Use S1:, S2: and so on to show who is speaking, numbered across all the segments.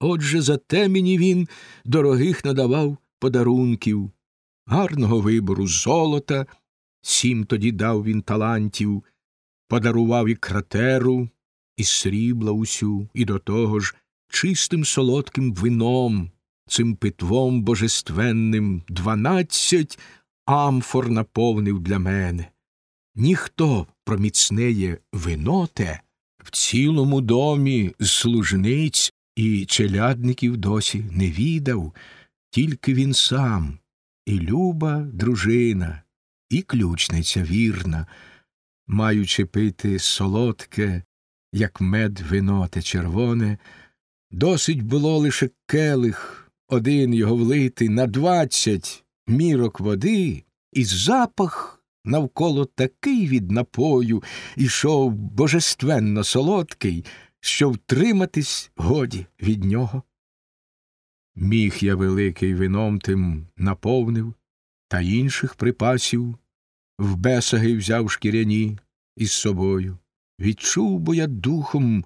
S1: Отже, за те мені він дорогих надавав подарунків, гарного вибору золота, сім тоді дав він талантів, подарував і кратеру, і срібла усю, і до того ж чистим солодким вином, цим питвом божественним дванадцять амфор наповнив для мене. Ніхто про міцнеє вино те в цілому домі служниць і челядників досі не відав, тільки він сам, і люба дружина, і ключниця вірна, маючи пити солодке, як мед вино те червоне, досить було лише келих, один його влити на двадцять мірок води, і запах навколо такий від напою ішов божественно солодкий, що втриматись годі від нього. Міг я великий вином тим наповнив, та інших припасів в бесаги взяв шкіряні із собою. Відчув бо я духом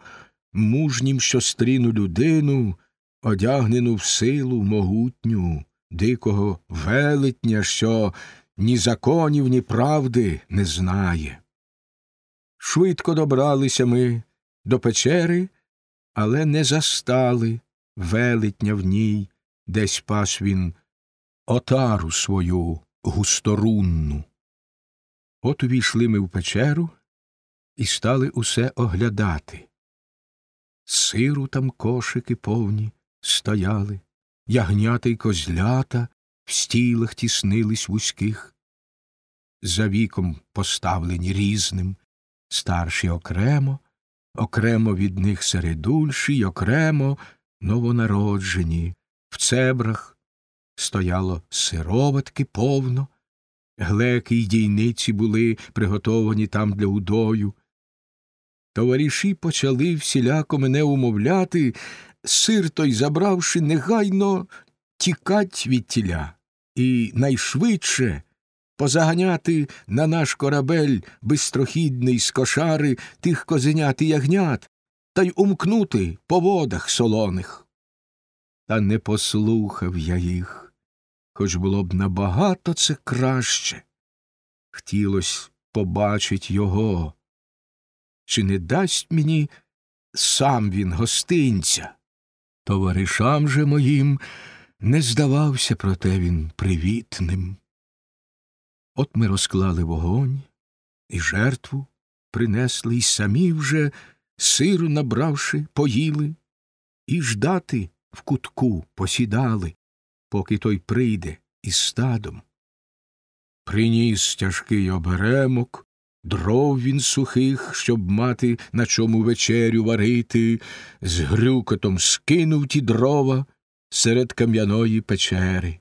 S1: мужнім, що стріну людину, одягнену в силу могутню, дикого велетня, що ні законів, ні правди не знає. Швидко добралися ми до печери, але не застали велетня в ній, десь пас він отару свою густорунну. От увійшли ми в печеру і стали усе оглядати. Сиру там кошики повні стояли, ягнята й козлята в стілах тіснились вузьких, за віком поставлені різним, старші окремо, окремо від них середульші й окремо новонароджені, в цебрах стояло сироватки повно, глеки й дійниці були приготовані там для удою. Товариші почали всіляко мене умовляти, сир той забравши, негайно тікать від тіля. І найшвидше позаганяти на наш корабель бистрохідний з кошари тих козенят і ягнят та й умкнути по водах солоних. Та не послухав я їх, хоч було б набагато це краще. Хотілось побачить його. Чи не дасть мені сам він гостинця? Товаришам же моїм не здавався, проте він привітним. От ми розклали вогонь і жертву принесли, й самі вже, сиру набравши, поїли, і ждати в кутку посідали, поки той прийде із стадом. Приніс тяжкий оберемок, дров він сухих, щоб мати на чому вечерю варити, з грюкотом скинув ті дрова серед кам'яної печери.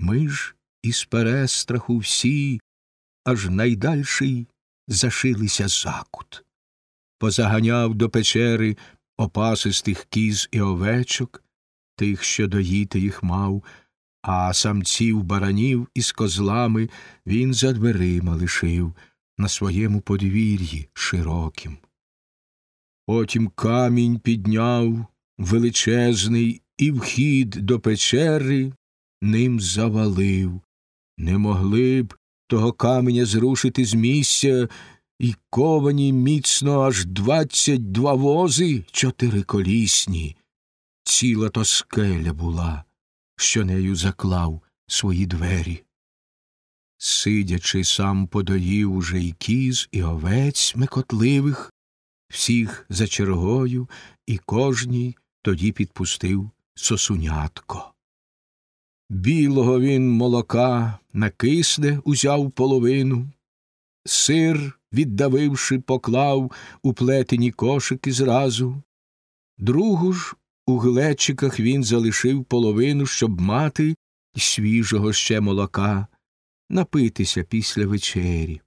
S1: Ми ж із перестраху всі, аж найдальший зашилися закут. Позаганяв до печери опасистих кіз і овечок, тих, що доїти їх мав, а самців баранів із козлами він за дверима лишив на своєму подвір'ї широкім. Потім камінь підняв величезний і вхід до печери ним завалив. Не могли б того каменя зрушити з місця, і ковані міцно аж двадцять два вози чотириколісні. Ціла то скеля була, що нею заклав свої двері. Сидячи, сам подоїв уже й кіз, і овець мекотливих, всіх за чергою, і кожній тоді підпустив сосунятко. Білого він молока накисне узяв половину, сир, віддавивши, поклав у плетені кошики зразу, другу ж у глечиках він залишив половину, щоб мати свіжого ще молока, напитися після вечері.